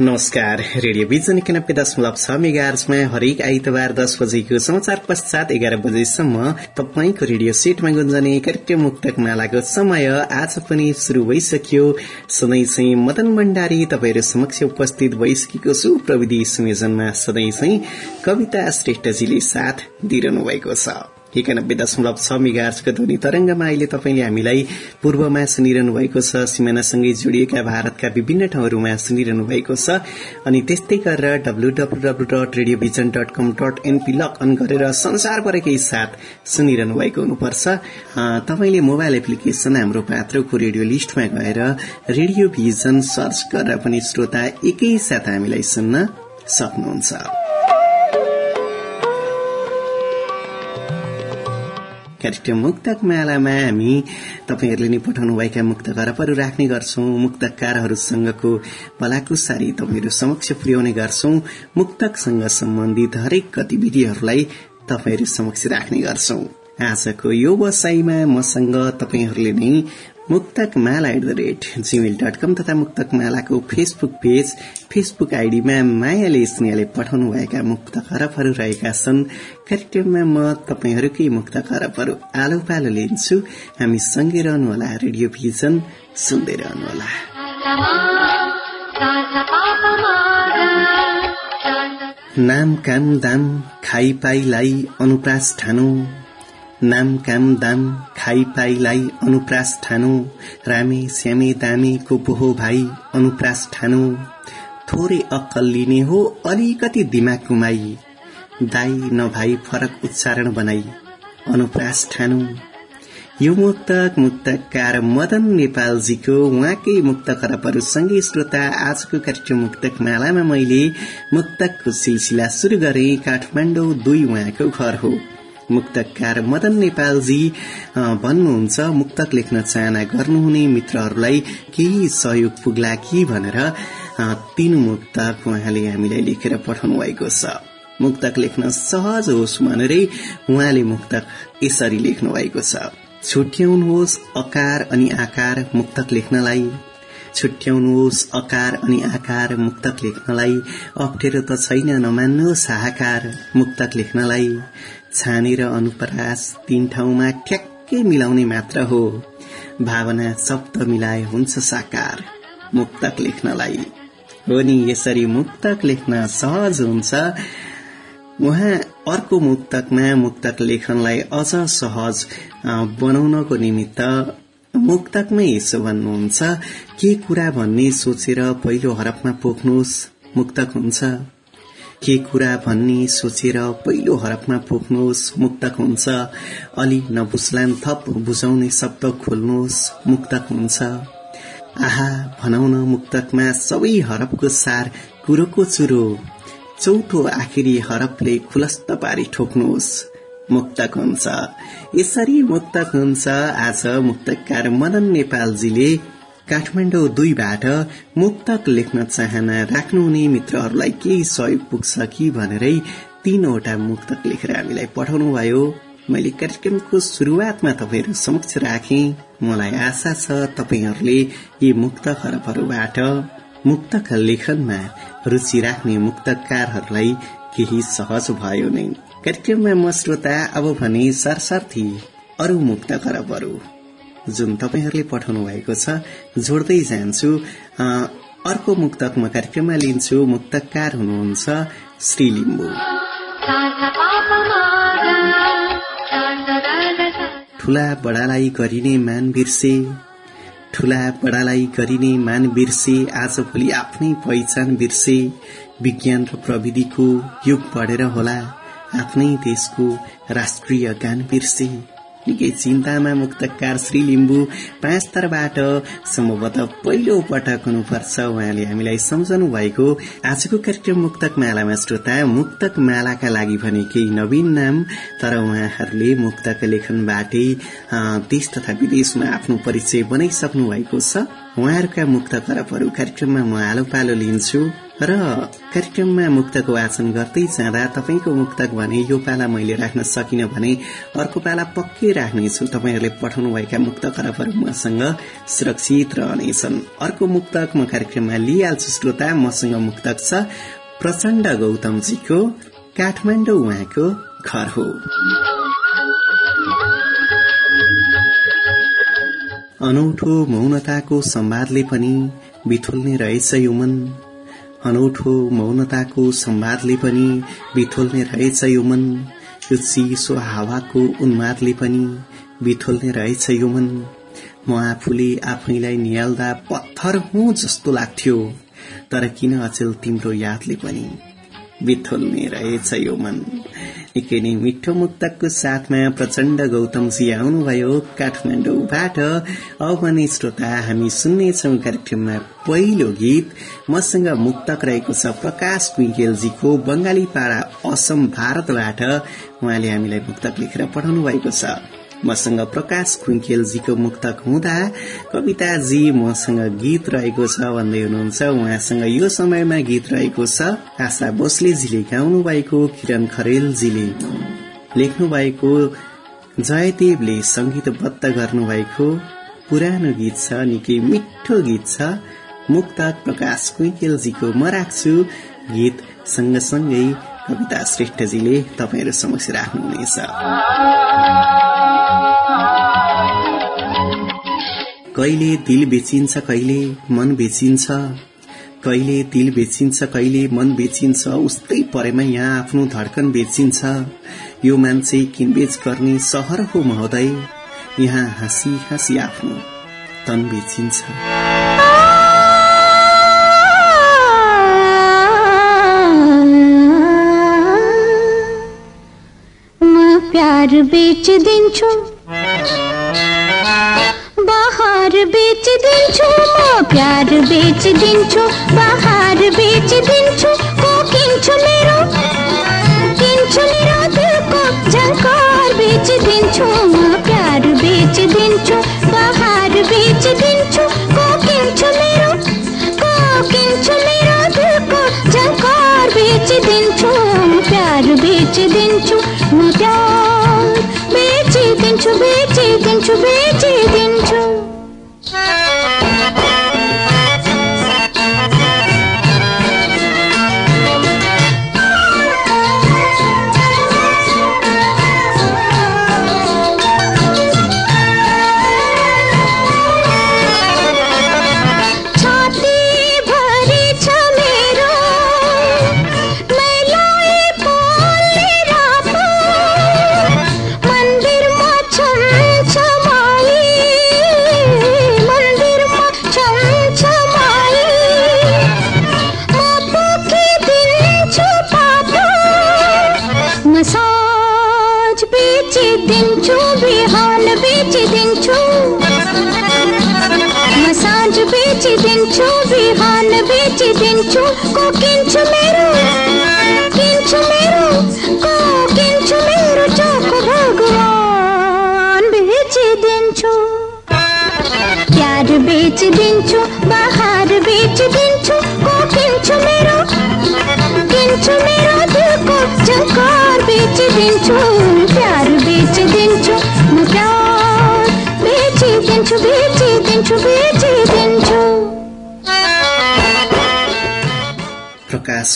नमस्कार रेडियो बिजन एकानब्बे दशमलव छ मेगार्समा हरेक आइतबार दस बजेको समाचार पश्चात एघार बजेसम्म तपाईँको रेडियो सेटमा गुन्जने कार्यक्रम मुक्तक मालाको समय आज पनि शुरू भइसक्यो। सधैँ चाहिँ मदन भण्डारी तपाईँहरू समक्ष उपस्थित भइसकेको छु। प्रविधि संयोजनमा सधैँ चाहिँ कविता श्रेष्ठजीले साथ दिइरहनु भएको छ। एकानब्बे दशमलव छ मेगार्सको ध्वनि। तरंगमा अहिले तपाईँले हामीलाई पूर्वमा सुनिरहनु भएको छ सिमानासँगै जोडिएका भारतका विभिन्न ठाउँहरूमा सुनिरहनु भएको छ। अनि त्यस्तै गरेर W W W dot radiovision dot com dot NP log on गरेर संसारभरकै साथ सुनिरहनु भएको हुनुपर्छ। तपाईँले मोबाइल एप्लिकेशन हाम्रो पात्रको रेडियो लिस्टमा गएर रेडियो भिजन सर्च गरेर पनि श्रोता एकैसाथ हामीलाई सुन्न सक्नुहुन्छ। कार्यक्रम मुक्तक मालामा हामी तपाईँहरूले नै पठाउनुभएका मुक्त घरपहरू राख्ने गर्छौं। मुक्तकारहरूसँगको भलाकुसारी तपाईँहरू समक्ष पुर्याउने गर्छौं। मुक्तकसँग सम्बन्धित हरेक गतिविधिहरूलाई तपाईँहरू समक्ष राख्ने गर्छौं। आजको यो वसाईमा मसँग तपाईँहरूले नै Muktak Mala at the rate Gmail dot com तथा मुक्तक मालाको फेसबुक पेज फेसबुक आइडीमा मायाले स्नेहले पठाउनु भएका मुक्त खरबहरू रहेका छन्। कार्यक्रममा म तपाईँहरूकै मुक्त खरबहरू आलो पालो लिन्छु। हामी सँगै रहनुहोला रेडियो भिजन सुन्दै रहनुहोला। नाम काम दाम खाइ पाइलाई अनुप्रास ठानु। नाम काम दाम खाइ पाइलाई अनुप्रास ठानु रामे श्यामे दामे को पोहो भाइ अनुप्रास ठानु थोरै अक्कल लिने हो अलिकति दिमाग कुमाई दाई नभाइ फरक उच्चारण बनाई अनुप्रास ठानु यो मुक्तक मुक्तकार मदन नेपालजीको उहाँकै मुक्त खरबहरूसँगै श्रोता आजको कार्यक्रम मुक्तक मालामा मैले मुक्तकको सिलसिला शुरू गरे काठमाडौँ दुई उहाँको घर हो। मुक्तकार मदन नेपालजी भन्नुहुन्छ मुक्तक लेख्न चाहना गर्नुहुने मित्रहरूलाई केही सहयोग पुग्ला कि भनेर तीन मुक्तक उहाँले हामीलाई लेखेर पठाउनु भएको छ। मुक्तक लेख्न सहज होस् भनेरै उहाँले मुक्तक यसरी लेख्नु भएको छ। छुट्याउनुहोस् अकार अनि आकार मुक्तक लेख्नलाई। छुट्याउनुहोस् अकार अनि आकार मुक्तक लेख्नलाई। अप्ठ्यारो त छैन नमान्नुहोस् हाहाकार मुक्तक लेख्नलाई। छानेर अनुपरास तीन ठाउँमा ठ्याक्कै मिलाउने मात्र हो। भावना शब्द मिलाए हुन्छ साकार मुक्तक लेख्नलाई। हो नि यसरी मुक्तक लेख्न सहज हुन्छ। उहाँ अर्को मुक्तकमा मुक्तक लेखनलाई अझ सहज बनाउनको निमित्त मुक्तकमै यसो भन्नुहुन्छ के कुरा भन्ने सोचेर पहिलो हरफमा पोख्नुहोस् मुक्तक हुन्छ। के कुरा भन्ने सोचेर पहिलो हरफमा पोख्नुहोस् मुक्तक हुन्छ। अलि नबुझलान् थप बुझाउने शब्द खोल्नुहोस् मुक्तक हुन्छ। आहा भनाउन मुक्तकमा सबै हरफको सार कुरोको चुरो चौथो आखिरी हरफले खुलस्त पारी ठोक्नुहोस्। मुक्तक हुन्छ। यसरी मुक्तक हुन्छ। आज मुक्तकार मदन नेपालजीले काठमाडौँ दुईबाट मुक्तक लेख्न चाहना राख्नुहुने मित्रहरूलाई केही सहयोग पुग्छ कि भनेरै तीनवटा मुक्तक लेखेर हामीलाई पठाउनु भयो मैले कार्यक्रमको शुरूआतमा तपाईँहरू समक्ष राखे। मलाई आशा छ तपाईँहरूले यी मुक्त खरबहरूबाट मुक्तक लेखनमा रुचि राख्ने मुक्तकारहरूलाई केही सहज भयो नै। कार्यक्रममा म श्रोता अब भने सरसर्थी अरू मुक्त खरबहरू जुन तपाईँहरूले पठाउनु भएको छ जोड्दै जान्छु। अर्को मुक्तक म कार्यक्रममा लिन्छु। मुक्तकार हुनुहुन्छ श्री लिम्बू। ठुला बडालाई गरिने मान बिर्से ठुला बडालाई गरिने मान बिर्से आज भोलि आफ्नै पहिचान बिर्से। विज्ञान र प्रविधिको युग बढेर होला। आफ्नै देशको राष्ट्रिय गान बिर्से निकै चिन्तामा मुक्तकार श्री लिम्बू पाँच स्तरबाट सम्भवतः पहिलो पटक हुनुपर्छ। उहाँले हामीलाई सम्झनु भएको आजको कार्यक्रम मुक्तक मालामा श्रोता मुक्तक मालाका लागि भने केही नवीन नाम तर उहाँहरूले मुक्तक लेखनबाटै देश तथा विदेशमा आफ्नो परिचय बनाइसक्नु भएको छ। उहाँहरूका मुक्त करपहरू कार्यक्रममा म आलो पालो लिन्छु र कार्यक्रममा मुक्तको वाचन गर्दै जाँदा तपाईँको मुक्तक भने यो पाला मैले राख्न सकिन भने अर्को पाला पक्कै राख्नेछु। तपाईँहरूले पठाउनुभएका मुक्त करपहरू मसँग सुरक्षित रहनेछन्। अर्को मुक्तक म कार्यक्रममा लिइहाल्छु श्रोता मसँग मुक्तक छ प्रचण्ड गौतमजीको काठमाडौँ उहाँको घर हो। अनौठो मौनताको संवादले पनि बिथुल्ने रहेछ यो मन अनौठो मौनताको संवादले पनि बिथोल्ने रहेछ यो मन यो चिसो हावाको उन्मादले पनि बिथोल्ने रहेछ यो मन म आफूले आफैलाई निहाल्दा पत्थर हुँ जस्तो लाग्थ्यो तर किन अचेल तिम्रो यादले पनि? बिथोल्ने रहेछ यो मन निकै नै मिठो मुक्तकको साथमा प्रचण्ड गौतमजी आउनुभयो काठमाडौँबाट। अब श्रोता हामी सुन्नेछौ कार्यक्रममा पहिलो गीत। मसँग मुक्तक रहेको छ प्रकाश कुइगेलजीको बंगाली पाडा असम भारतबाट। उहाँले हामीलाई मुक्तक लेखेर पठाउनु भएको छ। मसँग प्रकाश खुङ्खेलजीको मुक्तक हुँदा कविताजी मसँग गीत रहेको छ भन्दै हुनुहुन्छ। उहाँसँग यो समयमा गीत रहेको छ। आशा बोसलेजीले गाउनु भएको किरण खरेलजीले। लेख्नु भएको जयदेवले संगीतबद्ध गर्नुभएको पुरानो गीत छ निकै मिठो गीत छ। मुक्तक प्रकाश कुइकेलजीको म राख्छु। गीत सँगसँगै कविता श्रेष्ठजीले तपाईँहरू समक्ष राख्नुहुनेछ। कहिले दिल बेचिन्छ कहिले मन बेचिन्छ। कहिले दिल बेचिन्छ कहिले मन बेचिन्छ। उस्तै परेमा यहाँ आफ्नो धड्कन बेचिन्छ। यो मान्छे किनबेच गर्ने सहर हो महोदय। यहाँ हाँसी हाँसी आफ्नो तन बेचिन्छ। प्यार बेच दिन्छु बाहर बेच दिन्छु म प्यार बेच दिन्छु बाहर बेच दिन्छु को किन्छु मेरो किन्छु मेरो दिलको झङ्कार बेच दिन्छु म प्यार बेच दिन्छु बाहर बेच दिन्छु को किन्छु मेरो को किन्छु मेरो दिलको झङ्कार बेच दिन्छु म प्यार बेच दिन्छु म प्यार बेच दिन्छु बेच दिन्छु बेच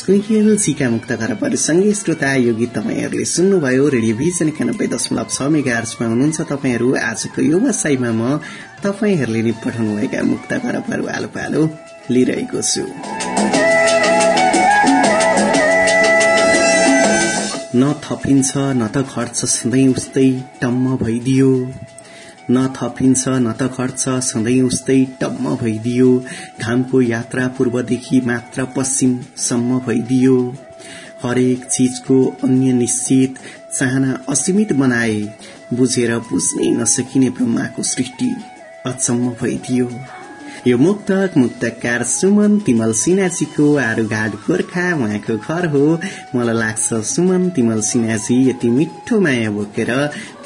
प्रकाश कुइकेलजीका मुक्त घरपहरूसँगै श्रोता यो गीत तपाईँहरूले सुन्नुभयो। रेडियोभिजन एकानब्बे दशमलव छ मेगा आर्समा हुनुहुन्छ तपाईँहरू। आजको यो वसाईमा म तपाईँहरूले नै पठाउनुभएका मुक्त घरपहरू आलो पालो लिइरहेको छु। न थपिन्छ न त खर्च सधैँ उस्तै टम्म भइदियो। न थपिन्छ न त खर्च सधैँ उस्तै टम्म भइदियो। घामको यात्रा पूर्वदेखि मात्र पश्चिमसम्म भइदियो। हरेक चीजको अन्य निश्चित चाहना असीमित बनाए बुझेर बुझ्नै नसकिने ब्रह्माको सृष्टि अचम्म भइदियो। यो मुक्तक मुक्तकार सुमन तिमल सिन्हाजीको आरुघाट गोर्खा उहाँको घर हो। मलाई लाग्छ सुमन तिमल सिन्हाजी यति मिठो माया बोकेर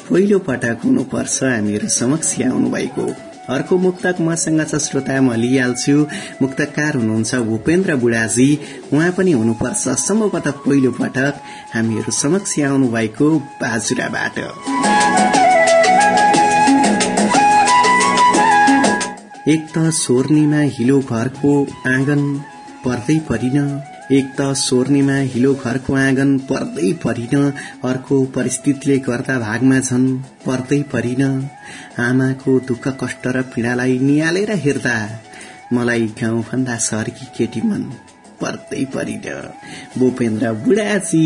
पहिलो पटक हुनुपर्छ हामीहरू समक्ष आउनु भएको। अर्को मुक्तक मसँग छ श्रोता म लिइहाल्छु। मुक्तकार हुनुहुन्छ भूपेन्द्र बुढाजी। उहाँ पनि हुनुपर्छ सम्भवतः पहिलो पटक हामीहरू समक्ष आउनु भएको बाजुराबाट। एक त सोर्नीमा हिलो घरको आँगन पर्दै परिन। एक त सोर्नीमा हिलो घरको आँगन पर्दै परिन अर्को परिस्थितिले गर्दा भागमा झन् पर्दै परिन। आमाको दुःख कष्ट र पीड़ालाई निहालेर हेर्दा मलाई गाउँभन्दा सहरकी केटी मन पर्दै परिन। भूपेन्द्र बुढाजी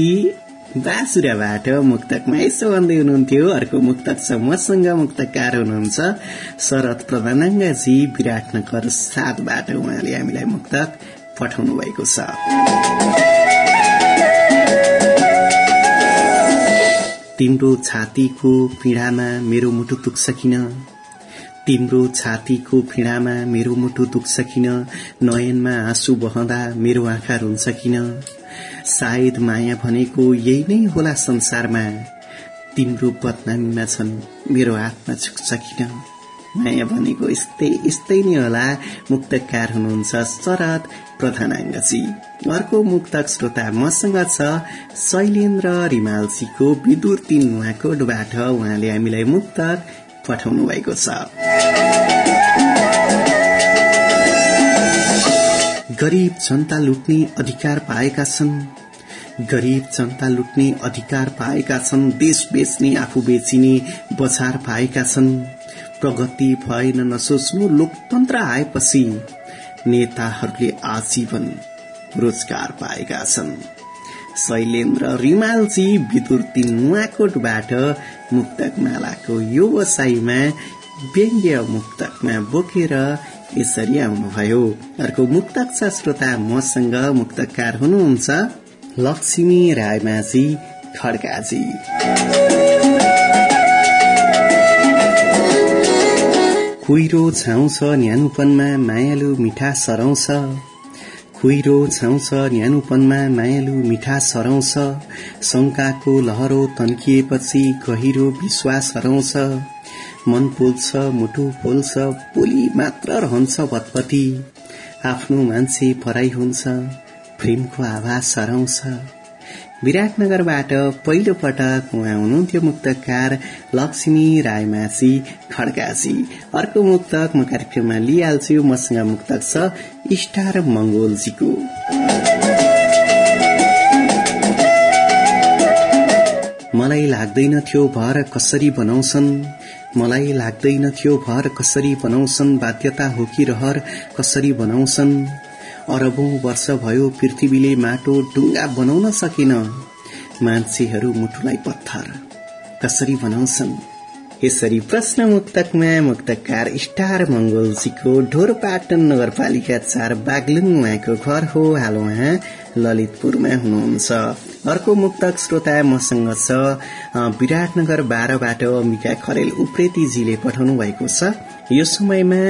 बासुराबाट मुक्तकमा यसो भन्दै हुनुहुन्थ्यो। अर्को मुक्तक छ मसँग मुक्तकार हुनुहुन्छ। शरद प्रधानाङ्गजी विराटनगर सातबाट उहाँले हामीलाई मुक्तक पठाउनु भएको छ। तिम्रो छातीको पीडामा मेरो मुटु दुख्छ किन तिम्रो छातीको पीडामा मेरो मुटु दुख्छ किन नयनमा आँसु बहँदा मेरो आँखा रुन्छ किन सायद माया भनेको यही नै होला संसारमा। तिम्रो बदनामीमा छन् मेरो हातमा झुक्छ किन माया भनेको यस्तै यस्तै नै होला। मुक्तकार हुनुहुन्छ शरद प्रधानाङ्गजी। अर्को मुक्तक श्रोता मसँग छ शैलेन्द्र रिमालजीको विदुर तीन नुहाकोटबाट उहाँले हामीलाई मुक्तक पठाउनु भएको छ। गरीब जनता लुट्ने अधिकार पाएका छन्। गरीब जनता लुट्ने अधिकार पाएका छन्। देश बेच्ने आफू बेचिने बजार पाएका छन्। प्रगति भएन नसोच्नु लोकतन्त्र आएपछि नेताहरूले आजीवन रोजगार पाएका छन्। शैलेन्द्र रिमालजी विदुर्ती नुवाकोटबाट मुक्तक मालाको यो वसाईमा व्यङ्ग्य मुक्तकमा बोकेर यसरी आउनुभयो। अर्को मुक्तक छ श्रोता मसँग मुक्तकार हुनुहुन्छ लक्ष्मी रायमाझी खड्गाजी। कुहिरो छाउँछ न्यानुपनमा मायालु मिठा सराउँछ। खुइरो छाउँछ न्यानुपनमा मायालु मिठा सराउँछ। शंकाको लहरो तन्किएपछि गहिरो विश्वास हराउँछ। मन पोल्छ मुटु पोल्छ पोली मात्र रहन्छ भतपति आफ्नो मान्छे पराई हुन्छ प्रेमको आवाज सराउँछ विराटनगरबाट पहिलो पटक उहाँ हुनुहुन्थ्यो मुक्तकार लक्ष्मी रायमासी खड्गाजी। अर्को मुक्तक म कार्यक्रममा लिइहाल्छु मसँग मुक्तक छ स्टार मंगोलजीको मलाई लाग्दैन थियो भर कसरी बनाउँछन् मलाई लाग्दैन थियो भर कसरी बनाउँछन् बाध्यता हो कि रहर कसरी बनाउँछन्। अरबौं वर्ष भयो पृथ्वीले माटो ढुङ्गा बनाउन सकेन। मान्छेहरू मुटुलाई पत्थर। कसरी बनाउँछन्? यसरी प्रश्न मुक्तकमा मुक्तकार स्टार मंगोलजीको ढोरपाटन नगरपालिका चार बागलुङ उहाँको घर हो। हाल उहाँ ललितपुरमा हुनुहुन्छ। अर्को मुक्तक श्रोता मसँग छ विराटनगर बाह्रबाट अम्बिका खरेल उप्रेतीजीले पठाउनु भएको छ। यो समयमा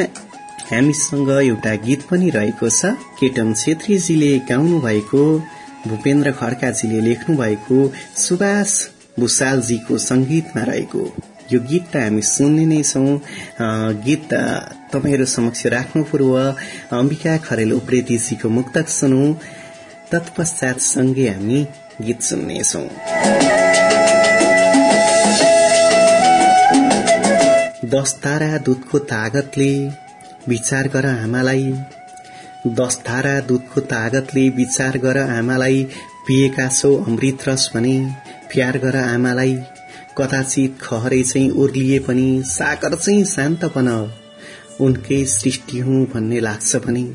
हामीसँग एउटा गीत पनि रहेको छ। केटन छेत्रीजीले गाउनु भएको भूपेन्द्र खड्काजीले लेख्नु भएको सुभाष भूषालजीको संगीतमा रहेको। यो गीत त हामी सुन्ने नै छौं। गीत तपाईँहरू समक्ष राख्नु पूर्व अम्बिका खरेल उप्रेतीजीको मुक्तक सुनौ। तत्पश्चात सँगै हामी गीत सुन्नेछौ दस तारा दुधको तागतले विचार गर आमालाई। दस धारा दुधको तागतले विचार गर आमालाई। पिएका छौ अमृत रस भने प्यार गर आमालाई। कदाचित खहरे चाहिँ उर्लिए पनि साकर चाहिँ शान्त बन उनकै सृष्टि हुँ भन्ने लाग्छ भने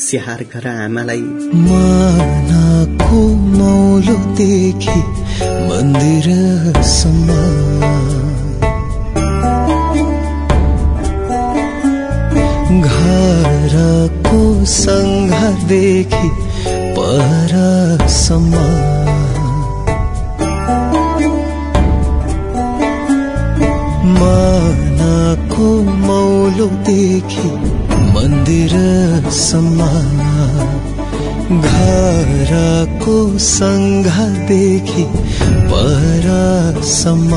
स्याहार गर आमालाई। मानाको मौलोदेखि मन्दिरसम्म। घरको सङ्घदेखि परसम्म मानाको मौलोदेखि मन्दिरसम्म। घरको सङ्घदेखि परसम्म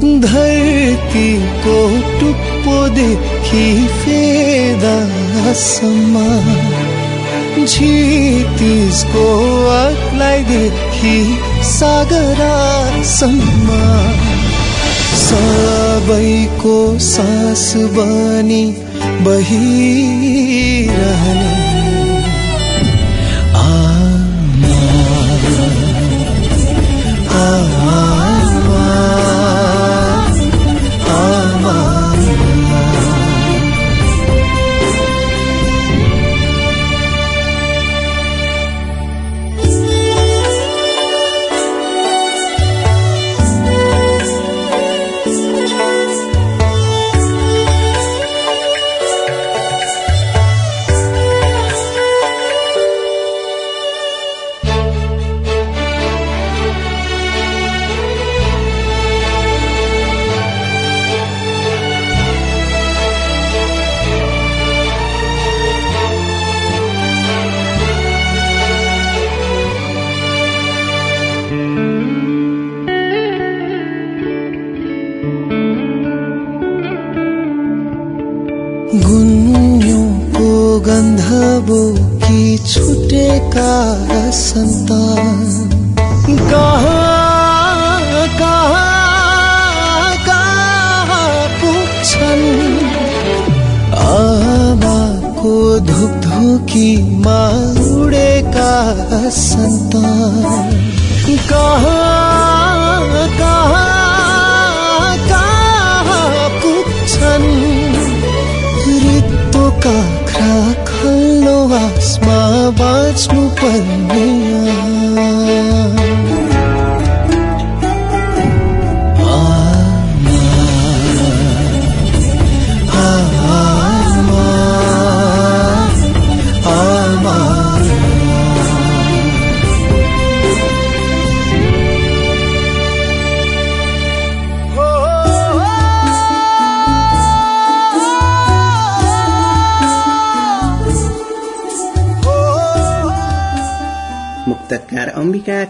धरतीको टुप्पोदेखि फेदासम्म क्षितिजको अग्लाइदेखि सागरासम्म सबैको सास बनी बहिरहने। आमा आमा। बाँच्नु पर्ने मुक्तकार अम्बिका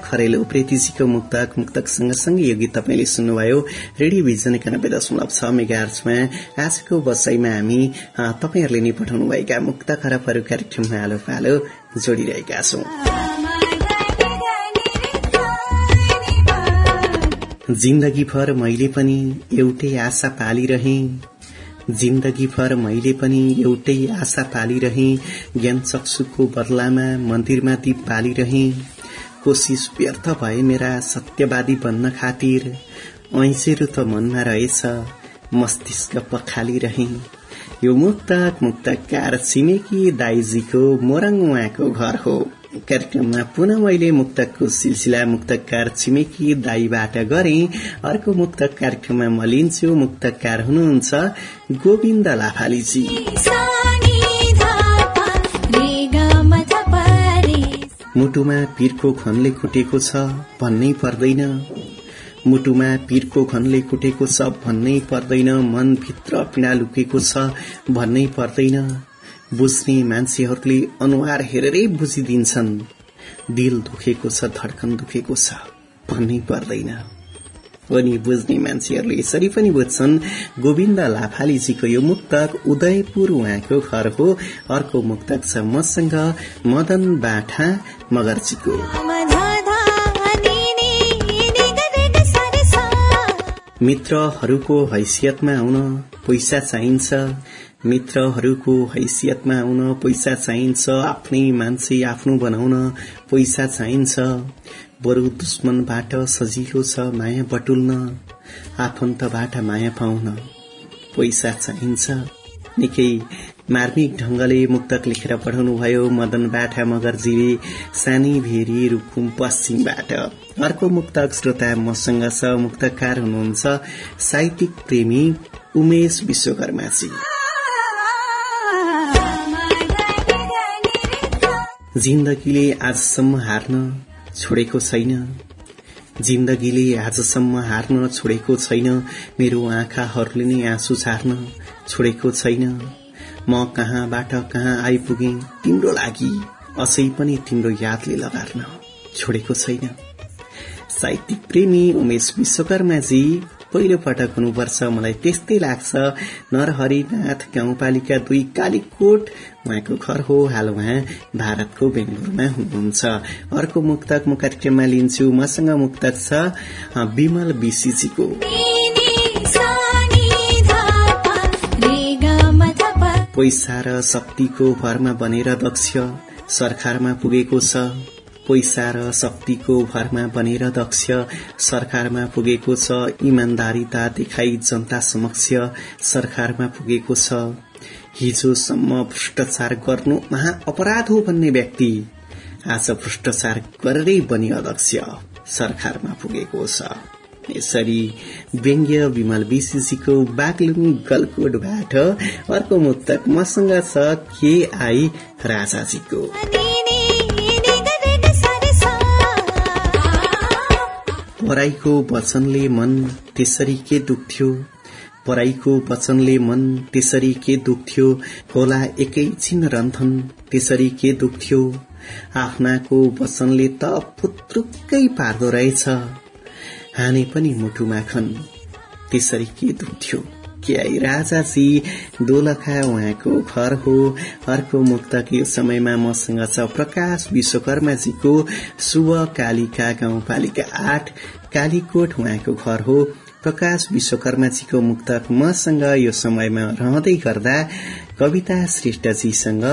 खरेल उप्रेतीजीको मुक्तक मुक्तक सँगसँगै यो गीत तपाईँले सुन्नुभयो। रेडियो भिजन एकानब्बे दशमलव छ मेगा आजको बसाईमा हामी तपाईँहरूले नै पठाउनुभएका मुक्त खराबहरू कार्यक्रममा आलो पालो जोडिरहेका छौं। जिन्दगी भर मैले पनि एउटै आशा पालिरहे। जिन्दगी भर मैले पनि एउटै आशा पालिरहे। ज्ञान चक्षुको बदलामा मन्दिरमा दीप पालिरहे। कोसिस व्यर्थ भए मेरा सत्यवादी बन्न खातिर। ऐसेरू त मनमा रहेछ मस्तिष्क पखालिरहे। यो मुक्तक मुक्तकार छिमेकी दाइजीको मोरङ उहाँको घर हो। कार्यक्रममा पुनः मैले मुक्तकको सिलसिला मुक्तकार छिमेकी दाईबाट गरे। अर्को मुक्तक कार्यक्रममा म लिन्छु। मुक्तकार हुनुहुन्छ गोविन्द लाफालीजी। मुटुमा पीरको खनले कुटेको छ भन्नै पर्दैन। मुटुमा पीरको खनले कुटेको छ भन्नै पर्दैन। मनभित्र पीड़ा लुकेको छ भन्नै पर्दैन। बुझ्ने मान्छेहरूले अनुहार हेरेरै बुझिदिन्छन्। दिल दुखेको छ धड्कन दुखेको छ भन्नै पर्दैन। अनि बुझ्ने मान्छेहरूले यसरी पनि बुझ्छन् गोविन्द लाफालीजीको यो मुक्तक उदयपुर उहाँको घर हो। अर्को मुक्तक छ मसँग मदन बाठा मगर्जीको। मित्रहरूको हैसियतमा आउन पैसा चाहिन्छ। मित्रहरूको हैसियतमा आउन पैसा चाहिन्छ। आफ्नै मान्छे आफ्नो बनाउन पैसा चाहिन्छ। बरु दुश्मनबाट सजिलो छ माया बटुल्न। आफन्तबाट माया पाउन पैसा चाहिन्छ। निकै मार्मिक ढंगले मुक्तक लेखेर पठाउनुभयो मदन बाठा मगरजीले सानी भेरी रुकुम पश्चिमबाट। अर्को मुक्तक श्रोता मसँग छ मुक्तकार हुनुहुन्छ साहित्यिक प्रेमी उमेश विश्वकर्माजी। जिन्दगीले आजसम्म हार्न छोडेको छैन। जिन्दगीले आजसम्म हार्न छोडेको छैन। मेरो आँखाहरूले नै आँसु छार्न छोडेको छैन। म कहाँबाट कहाँ आइपुगे तिम्रो लागि असै पनि तिम्रो यादले लगार्न छोडेको छैन। साहित्यिक प्रेमी उमेश विश्वकर्माजी पहिलो पटक हुनुपर्छ। मलाई त्यस्तै लाग्छ। नरहरिनाथ गाउँपालिका दुई कालीकोट उहाँको घर हो। हाल उहाँ भारतको बेंगलोरमा हुनुहुन्छ। अर्को मुक्तक म कार्यक्रममा लिन्छु। मसँग मुक्तक छ विमल विशीजीको पैसा र शक्तिको भरमा बनेर दक्ष। सरकारमा पुगेको छ। पैसा र शक्तिको भरमा बनेर दक्ष। सरकारमा पुगेको छ। इमान्दारिता देखाई जनता समक्ष सरकारमा पुगेको छ। हिजोसम्म भ्रष्टाचार गर्नु महा अपराध हो भन्ने व्यक्ति। आज भ्रष्टाचार गरेरै बनी अध्यक्ष सरकारमा पुगेको छ। यसरी व्यङ्ग्य विमल विशिषीको बागलुङ गलकोटबाट अर्को मुक्तक मसँग छ के आई राजाजीको। पराईको वचनले मन त्यसरी के दुख्थ्यो? पराईको वचनले मन त्यसरी के दुख्थ्यो? होला एकैछिन रन्थन त्यसरी के दुख्थ्यो? आफ्नाको वचनले त पुत्रुक्कै पार्दो रहेछ। हाने पनि मुटुमा खन। त्यसरी के दुख्थ्यो के आई राजाजी दोलखा उहाँको घर हो। अर्को मुक्तक यो समयमा मसँग छ प्रकाश विश्वकर्माजीको शुभ कालिका गाउँपालिका आठ कालीकोट उहाँको घर हो। प्रकाश विश्वकर्माजीको मुक्तक मसँग यो समयमा रहँदै गर्दा कविता श्रेष्ठजीसँग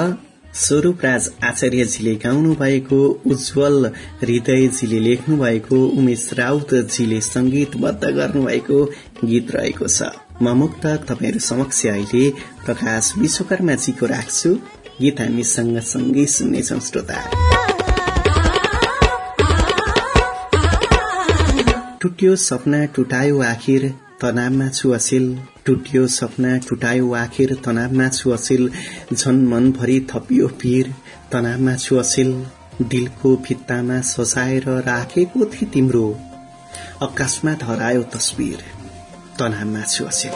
स्वरूपराज आचार्यजीले गाउनु भएको उज्जवल हृदयजीले लेख्नु भएको उमेश राउतजीले संगीतबद्ध गर्नुभएको गीत रहेको छ। म मुक्तक तपाईँहरू समक्ष अहिले प्रकाश विश्वकर्माजीको राख्छु। गीत हामी सँगसँगै सुन्नेछौ श्रोता। टुट्यो सपना टुटायो आखिर तनावमा छु असिल। टुट्यो सपना टुटायो आखिर तनावमा छु असिल। झन मनभरि थपियो पीर तनावमा छु असिल। दिलको भित्तामा सजाएर राखेको थिए तिम्रो। अकस्मात हरायो तस्बिर तनावमा छु असिल।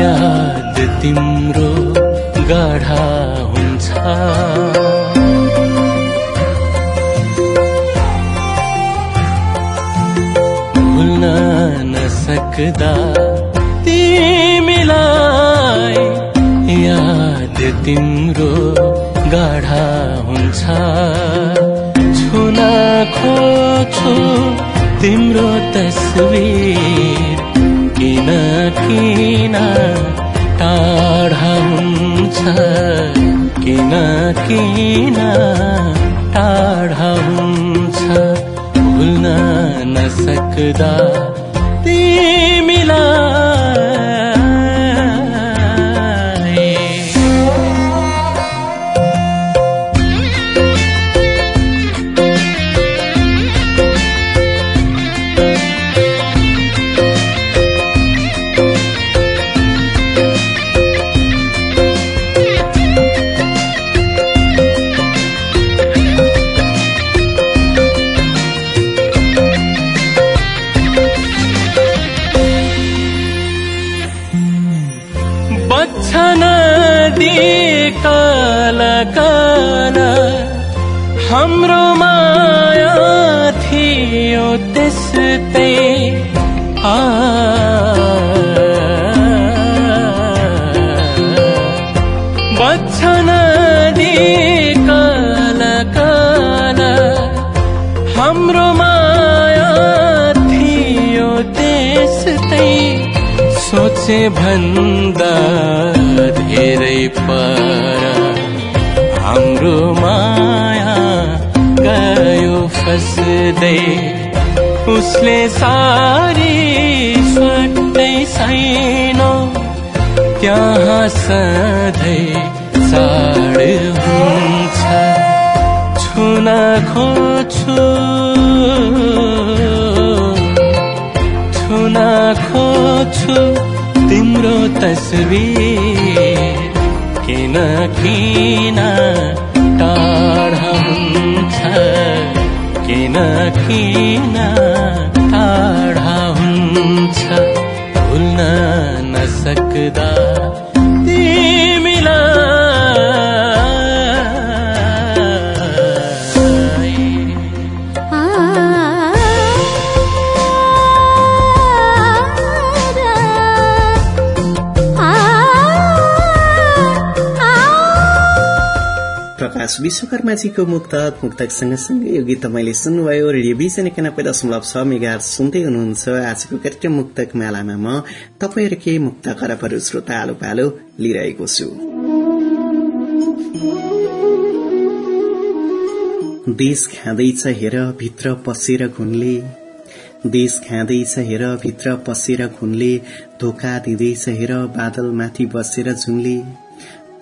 याद तिम्रो गाढा हुन्छ। भुल्न नसक्दा तिमीलाई याद तिम्रो गाढा हुन्छ। छुन खोज्छु तिम्रो तस्विर। किन किन टाढा हुन्छ? किन किन टाढा हुन्छ? भुल्न नसक्दा तिमीलाई माया थियो त्यस्तै। आ। बच्छन हाम्रो माया थियो त्यस्तै। सोचे भन्दा धेरै पर हाम्रो माया गयो फस्दै। उसले सारी स्वाटै छैन त्यहाँ सधैँ साड हुन्छ। छुन खोज्छु। छुन खोज्छु तिम्रो तस्विर। किन किन किन विश्वकर्माजीको मुक्तक मुक्तक सँगसँगै यो गीत तपाईँले सुन्नुभयो। रेडियोभिजन एकानब्बे दशमलव छ मेगा सुन्दै हुनुहुन्छ। आजको कार्यक्रम मुक्तक मेलामा म तपाईँहरू केही मुक्त खरबहरू श्रोता आलो पालो लिइरहेको छु। देश खाँदैछ हेर भित्र पसेर घुनले। देश खाँदैछ हेर भित्र पसेर घुनले। धोका दिँदैछ हेर बादल माथि बसेर झुनले।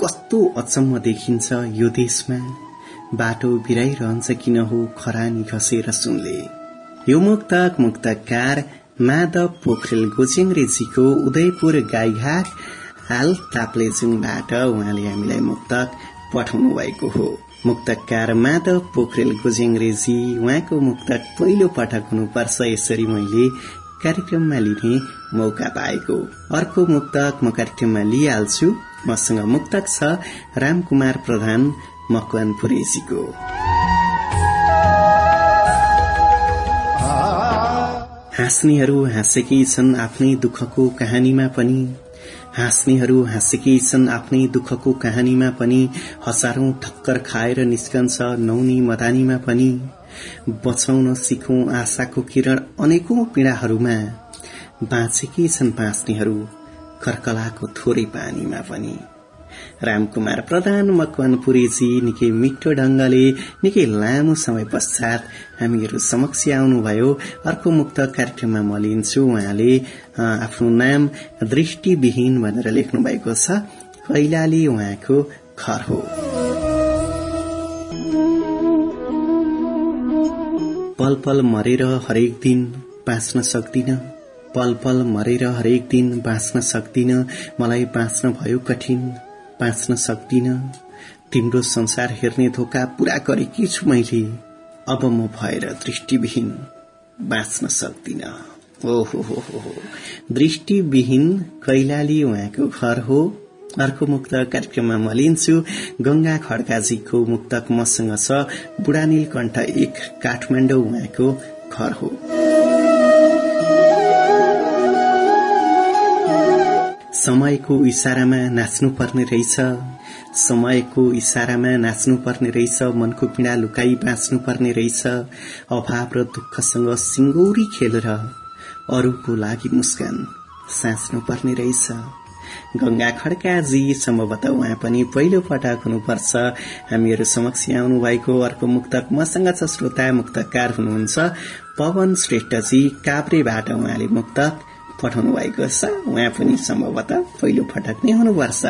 कस्तो अचम्म देखिन्छ यो देशमा? बाटो बिराइरहन्छ किन हो खरानी घसेर सुनले? यो मुक्तक मुक्तकार माधव पोखरेल गोचेङ्ग्रेजीको उदयपुर गाईघाट हाल ताप्लेजुङबाट उहाँले हामीलाई मुक्तक पठाउनु भएको हो। मुक्तकार माधव पोखरेल गोजेङ्ग्रेजी उहाँको मुक्तक पहिलो पटक हुनुपर्छ यसरी मैले कार्यक्रममा लिने मौका पाएको। अर्को मुक्तक म कार्यक्रममा लिइहाल्छु। मसँग मुक्तक छ रामकुमार प्रधान मकवानपुरेजीको। हाँस्नेहरू हाँसेकै छन् आफ्नै दुःखको कहानीमा पनि। हाँस्नेहरू हाँसेकै छन् आफ्नै दुःखको कहानीमा पनि। हजारौं ठक्कर खाएर निस्कन्छ नौनी मदानीमा पनि। बचाउन सिकौं आशाको किरण अनेकौं पीड़ाहरूमा बाँचेकै छन् बाँच्नेहरू कर्कलाको थोरै पानीमा पनि। रामकुमार प्रधान मकवानपुरेजी निकै मिठो ढंगले निकै लामो समय पश्चात हामीहरू समक्ष आउनुभयो। अर्को मुक्त कार्यक्रममा म लिन्छु उहाँले आफ्नो नाम दृष्टिविहीन भनेर लेख्नु भएको छ। कैलाली उहाँको घर हो। पल पल मरेर हरेक दिन बाँच्न सक्दिन। पल पल मरेर हरेक दिन बाँच्न सक्दिन। मलाई बाँच्न भयो कठिन बाँच्न सक्दिन। तिम्रो संसार हेर्ने धोका पूरा गरेकी छु मैले। अब म भएर दृष्टिविहीन बाँच्न सक्दिन। ओहो हो। दृष्टिविहीन कैलाली उहाँको घर हो। अर्को मुक्त कार्यक्रममा म लिन्छु। गंगा खड्काजीको मुक्तक मसँग छ। बुढानील कण्ठ एक काठमाडौँ उहाँको घर हो। समयको इशारामा नाच्नु पर्ने रहेछ। समयको इशारामा नाच्नु पर्ने रहेछ। मनको पीड़ा लुकाई बाँच्नु पर्ने रहेछ। अभाव र दुःखसँग सिङ्गौरी खेलेर अरूको लागि मुस्कान साँच्नु पर्ने रहेछ। गंगा खड्काजी सम्भवतः उहाँ पनि पहिलो पटक हुनुपर्छ। हामीहरू समक्ष आउनु भएको अर्को मुक्तक मसँग छ श्रोता मुक्तकार हुनुहुन्छ पवन श्रेष्ठजी काभ्रेबाट उहाँले मुक्तक पठाउनु भएको छ। उहाँ पनि सम्भवतः पहिलो पटक नै हुनुपर्छ।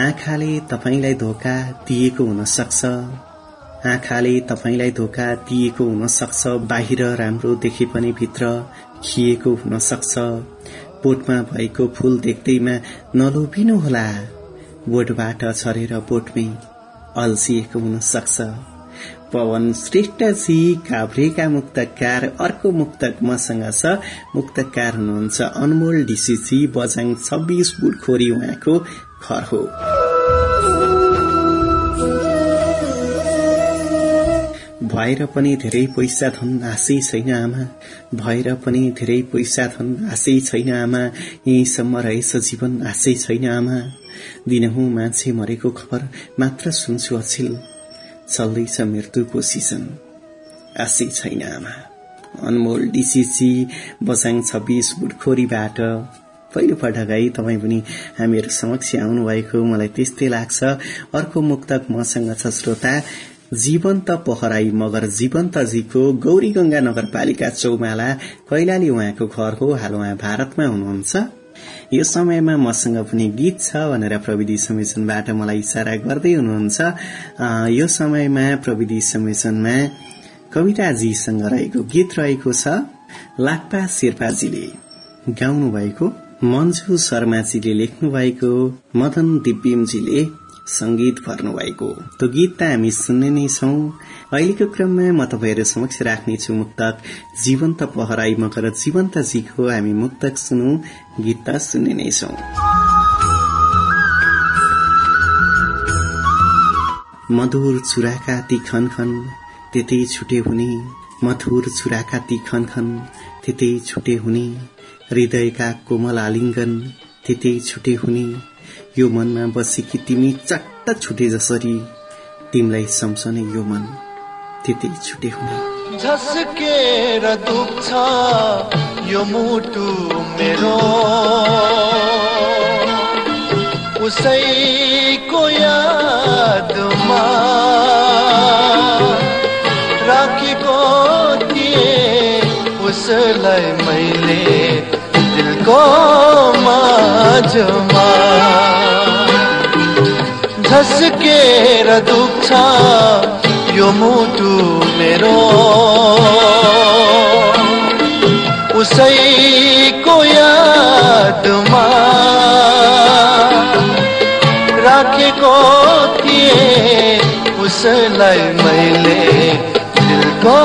आँखाले तपाईँलाई धोका दिएको हुन सक्छ आँखाले तपाईँलाई धोका दिएको हुन सक्छ बाहिर राम्रो देखे पनि भित्र खिएको हुन सक्छ बोटमा भएको फूल देख्दैमा नलोभिनु होला। बोटबाट छरेर बोटमै अल्झिएको हुन सक्छ पवन श्रेष्ठजी काभ्रेका मुक्तकार अर्को मुक्तक मसँग छ। मुक्तकार हुनुहुन्छ अनमोल डिसिसी बजाङ छब्बीस बुटखोरी उहाँको घर हो। भएर पनि धेरै पैसा धन आशै छैन आमा। भएर पनि धेरै पैसा धन आशै छैन आमा। यहीँसम्म रहेछ जीवन आशै छैन आमा। दिनहुँ मान्छे मरेको खबर मात्र सुन्छु अछिल। चल्दैछ मृत्युको सिजन। आशै छैन आमा। अनमोल डिसिसी बसाङ छब्बीस बुटखोरीबाट। पहिलो पटक है तपाईँ पनि हामीहरू समक्ष आउनुभएको। मलाई त्यस्तै लाग्छ। अर्को मुक्तक मसँग छ श्रोता। जीवन्त पोखराई मगर जीवन्तजीको गौरी गंगा नगरपालिका चौमाला कैलाली उहाँको घर हो। हाल उहाँ भारतमा हुनुहुन्छ। यो समयमा मसँग पनि गीत छ भनेर प्रविधि संयोजनबाट मलाई इसारा गर्दै हुनुहुन्छ। यो समयमा प्रविधि संयोजनमा कविताजीसँग रहेको गीत रहेको छ लाक्पा शेर्पाजीले। गाउनु भएको मन्जु शर्माजीले लेख्नु भएको मदन दिव्यमजीले संगीत भर्नु भएको त्यो गीत त हामी सुन्ने नै छौं। अहिलेको क्रममा म तपाईँहरू समक्ष राख्नेछु मुक्तक। जीवन्त पहराई मकर जीवन्त जीको हामी मुक्तक सुनौ गीत त सुन्ने नै छौं। मधुर चुराका ती खन खन त्यतै छुटे हुने। मधुर चुराका ती खन खन त्यतै छुटे हुने। हृदयका कोमल आलिङ्गन त्यतै छुटे हुने। यो मनमा बसेकी तिमी चट्ट छुटे जसरी। तिमीलाई सम्झने यो मन त्यति छुटे हुने झस्केर दुख्छ यो मुटु मेरो। उसैको यादमा राखेको थिए उसलाई मैले। दिलको माझमा झस्केर दुख्छ यो मुटु मेरो। उसैको यादमा राखेको थिए उसलाई मैले दिलको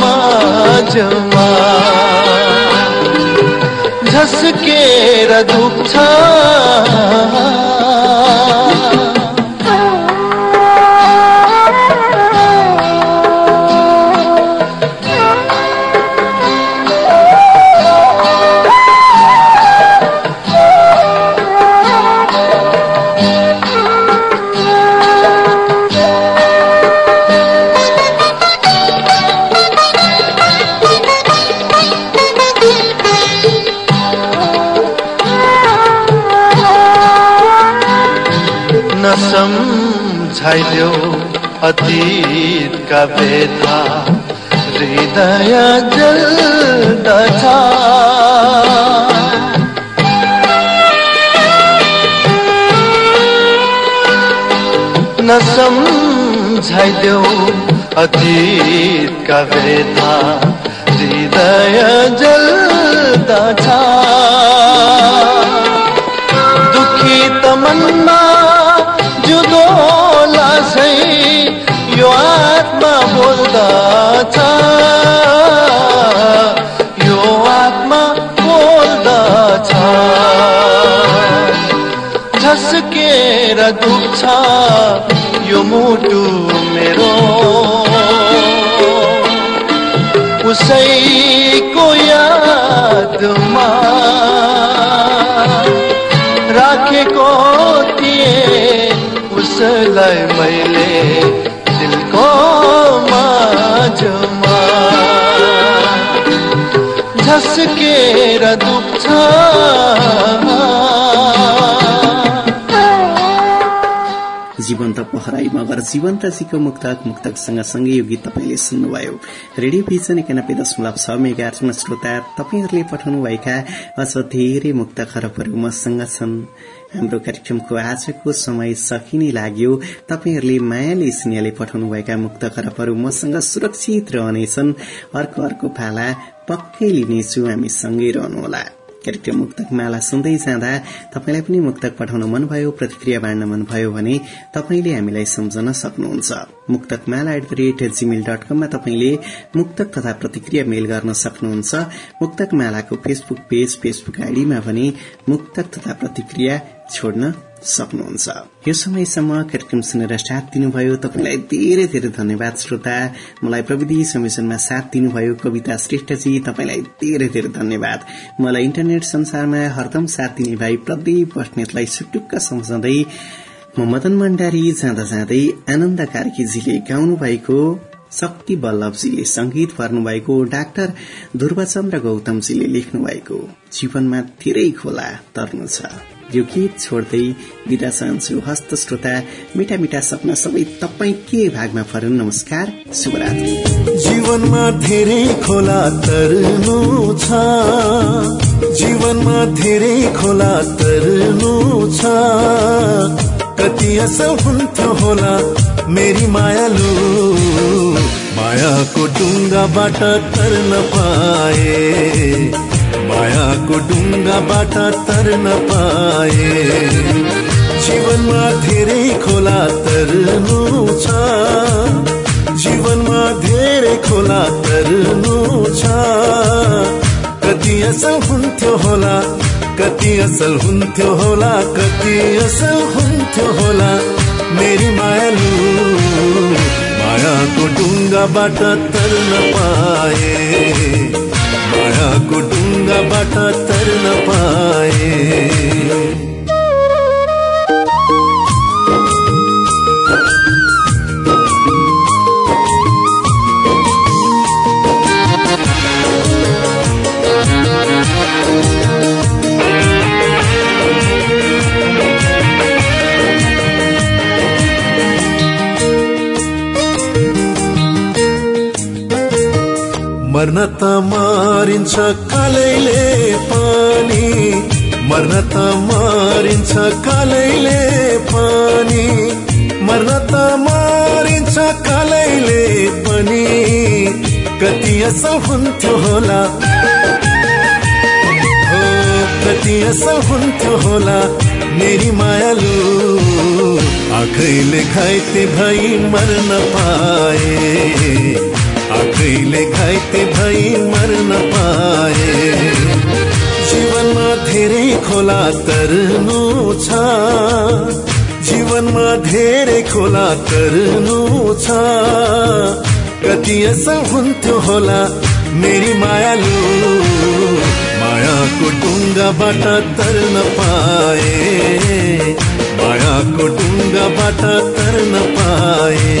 माझमा। झस्केर दुख्छ सम्झाइदेऊ अतीतका व्यथा हृदय जल्दछ नसम्झाइदेऊ अतीतका व्यथा हृदय जल्दछ बोल्दछ यो आत्मा बोल्दछ झस्केर दुख्छ यो मुटु मेरो। उसैको यादमा राखेको उसलाई मैले। माझमा झस्केर दुख्छ। जीवन्त पहराई मगर जीवन्तजीको मुक्तक मुक्तक सँगै यो गीत तपाईँले सुन्नुभयो। रेडियो भिजन एकानब्बे दशमलव छ मेगामा श्रोता तपाईँहरूले पठाउनुभएका अझ धेरै मुक्त खरबहरू मसँग छन्। हाम्रो कार्यक्रमको आजको समय सकिने लाग्यो। तपाईँहरूले मायाले स्नेहले पठाउनुभएका मुक्त खरबहरू मसँग सुरक्षित रहनेछन्। अर्को अर्को पाला पक्कै लिनेछु हामी सँगै रहनुहोला। कार्यक्रम मुक्तक माला सुन्दै जाँदा तपाईँलाई पनि मुक्तक पठाउन मनभयो प्रतिक्रिया बाँड्न मनभयो भने तपाईँले हामीलाई सम्झन सक्नुहुन्छ। Muktak Mala at the rate Gmail dot कममा तपाईँले मुक्तक तथा प्रतिक्रिया मेल गर्न सक्नुहुन्छ। मुक्तक मालाको फेसबुक पेज फेसबुक आईडीमा पनि मुक्तक तथा प्रतिक्रिया छोड्न सक्नुहुन्छ। यो समयसम्म कार्यक्रम सुनेर साथ दिनुभयो। तपाईँलाई धेरै धेरै धन्यवाद श्रोता। मलाई प्रविधि संयोजनमा साथ दिनुभयो कविता श्रेष्ठजी तपाईँलाई धेरै धेरै धन्यवाद। मलाई इन्टरनेट संसारमा हरदम साथ दिने भाइ प्रदीप बस्नेतलाई सुटुक्क सम्झँदै म मदन भण्डारी जाँदा जाँदै आनन्द कार्कीजीले गाउनु भएको शक्ति वल्लभजीले संगीत भर्नुभएको डाक्टर ध्रुवचन्द्र गौतमजीले लेख्नु भएको जीवनमा धेरै खोला तर्नु छ। यो गीत छोड्दै बिदा चाहन्छु। हस्त श्रोता मिठा मिठा सपना सबै तपाईँ के भागमा फरन नमस्कार शुभरात्री। जीवनमा धेरै खोला तर्नु छ। जीवनमा धेरै खोला तर्नु छ। कति हुन्थ्यो होला मेरी मायालु। मायाको डुङ्गाबाट तर्न पाए। मायाको डुङ्गाबाट तर्न पाए। जीवनमा धेरै खोला तर्नु छ जीवनमा धेरै खोला तर्नु छ कति असल होला, कति असल हुन्थ्यो होला, कति असल हुन्थ्यो होला, मेरी मायालु मायाको डुङ्गाबाट तर्न पाए। मायाको डुङ्गाबाट तर्न पाए। मर्न त मारिन्छ कालैले पानी मर्न त मारिन्छ कालैले पानी मर्न त मारिन्छ कालैले पनि। कति असर हुन्थ्यो होला। कति असर हुन्थ्यो होला मेरी मायालु। आखैले घाइते भई मर्न पाए। आखैले घाइते भई मर्न पाए। जीवनमा धेरै खोला तर्नु छ। जीवनमा धेरै खोला तर्नु छ। कति असर हुन्थ्यो होला मेरी मायालु। मायाको डुङ्गाबाट तर्न पाए। मायाको डुङ्गाबाट तर्न पाए।